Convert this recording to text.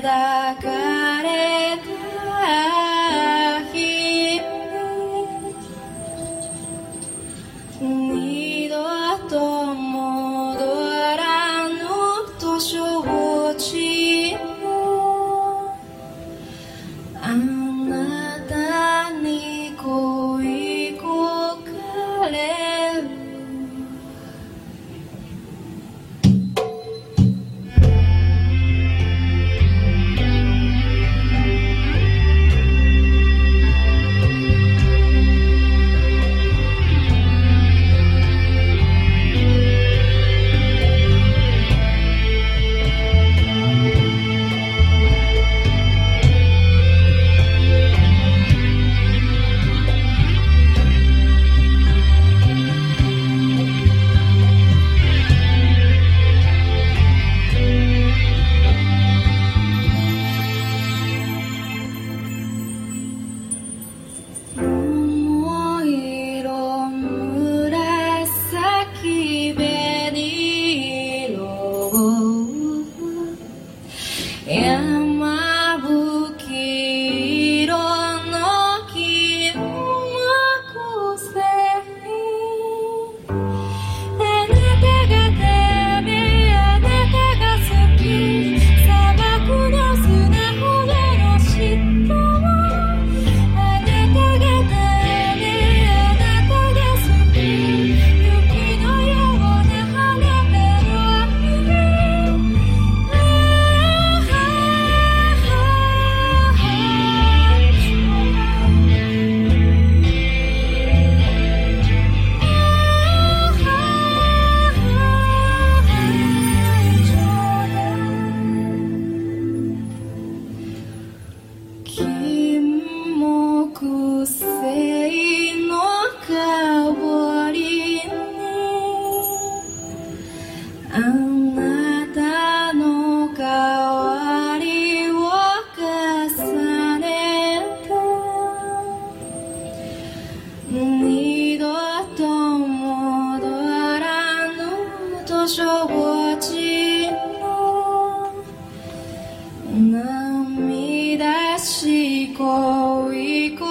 together. Mexico, Rico.